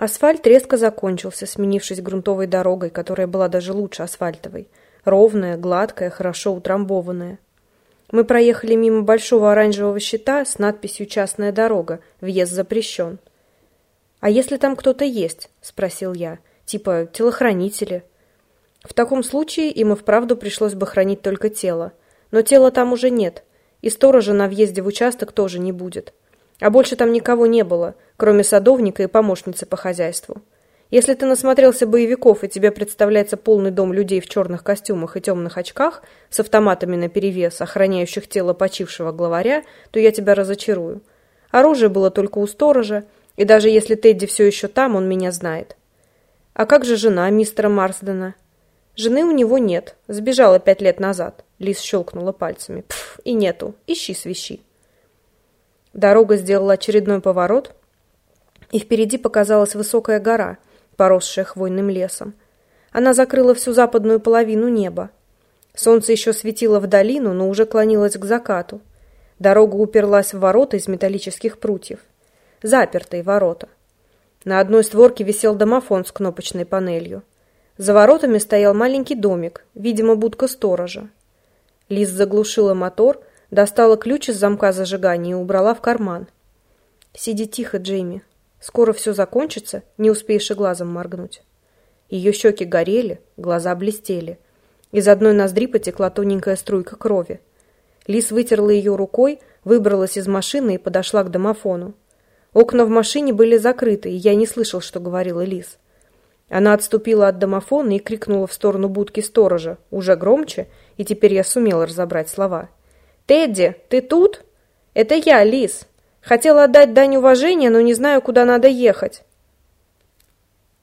Асфальт резко закончился, сменившись грунтовой дорогой, которая была даже лучше асфальтовой. Ровная, гладкая, хорошо утрамбованная. Мы проехали мимо большого оранжевого щита с надписью «Частная дорога. Въезд запрещен». «А если там кто-то есть?» – спросил я. «Типа телохранители?» В таком случае им и вправду пришлось бы хранить только тело. Но тела там уже нет, и сторожа на въезде в участок тоже не будет. А больше там никого не было, кроме садовника и помощницы по хозяйству. Если ты насмотрелся боевиков и тебе представляется полный дом людей в черных костюмах и темных очках с автоматами наперевес, охраняющих тело почившего главаря, то я тебя разочарую. Оружие было только у сторожа, и даже если Тедди все еще там, он меня знает. А как же жена мистера Марсдена? Жены у него нет, сбежала пять лет назад. Лис щелкнула пальцами. Пф, и нету, ищи свищи. Дорога сделала очередной поворот, и впереди показалась высокая гора – поросшая хвойным лесом. Она закрыла всю западную половину неба. Солнце еще светило в долину, но уже клонилось к закату. Дорога уперлась в ворота из металлических прутьев. Запертые ворота. На одной створке висел домофон с кнопочной панелью. За воротами стоял маленький домик, видимо, будка сторожа. Лиз заглушила мотор, достала ключ из замка зажигания и убрала в карман. «Сиди тихо, Джейми», Скоро все закончится, не успеешь и глазом моргнуть. Ее щеки горели, глаза блестели. Из одной ноздри потекла тоненькая струйка крови. Лис вытерла ее рукой, выбралась из машины и подошла к домофону. Окна в машине были закрыты, и я не слышал, что говорила Лис. Она отступила от домофона и крикнула в сторону будки сторожа, уже громче, и теперь я сумела разобрать слова. «Тедди, ты тут?» «Это я, Лис. Хотела отдать дань уважения, но не знаю, куда надо ехать.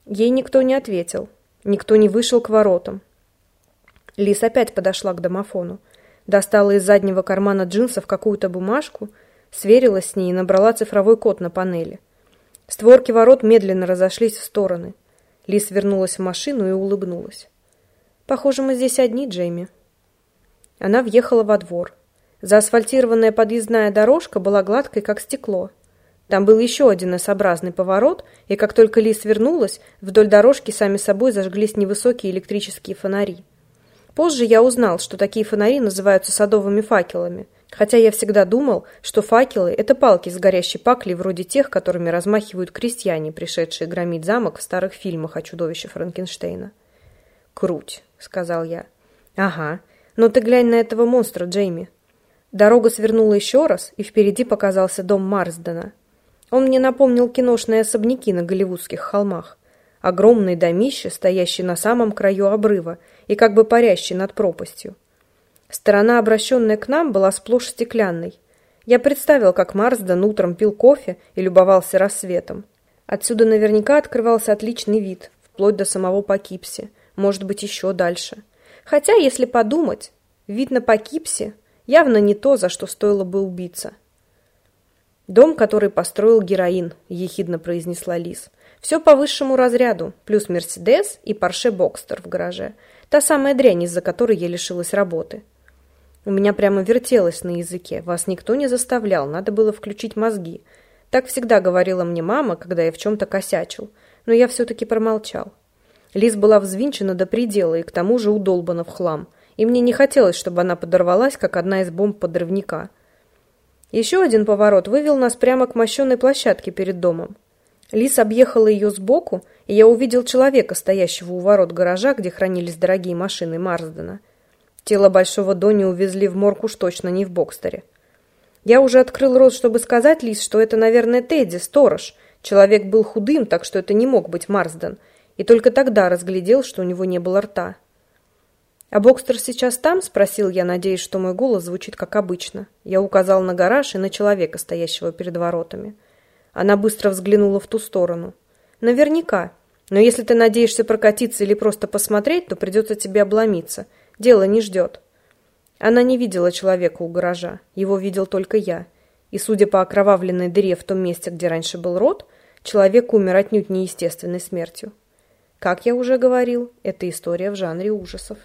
Ей никто не ответил. Никто не вышел к воротам. Лис опять подошла к домофону. Достала из заднего кармана джинсов какую-то бумажку, сверилась с ней и набрала цифровой код на панели. Створки ворот медленно разошлись в стороны. Лис вернулась в машину и улыбнулась. «Похоже, мы здесь одни, Джейми». Она въехала во двор. Заасфальтированная подъездная дорожка была гладкой, как стекло. Там был еще один S-образный поворот, и как только Лис вернулась, вдоль дорожки сами собой зажглись невысокие электрические фонари. Позже я узнал, что такие фонари называются садовыми факелами, хотя я всегда думал, что факелы – это палки с горящей паклей вроде тех, которыми размахивают крестьяне, пришедшие громить замок в старых фильмах о чудовище Франкенштейна. «Круть», – сказал я. «Ага, но ты глянь на этого монстра, Джейми. Дорога свернула еще раз, и впереди показался дом Марсдена. Он мне напомнил киношные особняки на голливудских холмах. Огромный домище, стоящий на самом краю обрыва и как бы парящий над пропастью. Сторона, обращенная к нам, была сплошь стеклянной. Я представил, как Марсден утром пил кофе и любовался рассветом. Отсюда наверняка открывался отличный вид, вплоть до самого Покипси, может быть, еще дальше. Хотя, если подумать, вид на Покипси – Явно не то, за что стоило бы убиться. «Дом, который построил героин», – ехидно произнесла Лиз. «Все по высшему разряду, плюс Мерседес и Порше Бокстер в гараже. Та самая дрянь, из-за которой я лишилась работы». У меня прямо вертелось на языке. Вас никто не заставлял, надо было включить мозги. Так всегда говорила мне мама, когда я в чем-то косячил. Но я все-таки промолчал. Лиз была взвинчена до предела и к тому же удолбана в хлам – и мне не хотелось, чтобы она подорвалась, как одна из бомб подрывника. Еще один поворот вывел нас прямо к мощенной площадке перед домом. Лис объехала ее сбоку, и я увидел человека, стоящего у ворот гаража, где хранились дорогие машины Марсдена. Тело Большого Дони увезли в морг уж точно не в Бокстере. Я уже открыл рот, чтобы сказать Лис, что это, наверное, Тедди, сторож. Человек был худым, так что это не мог быть Марсден. И только тогда разглядел, что у него не было рта. «А Бокстер сейчас там?» – спросил я, надеясь, что мой голос звучит как обычно. Я указал на гараж и на человека, стоящего перед воротами. Она быстро взглянула в ту сторону. «Наверняка. Но если ты надеешься прокатиться или просто посмотреть, то придется тебе обломиться. Дело не ждет». Она не видела человека у гаража. Его видел только я. И, судя по окровавленной дыре в том месте, где раньше был рот, человек умер отнюдь неестественной смертью. Как я уже говорил, это история в жанре ужасов.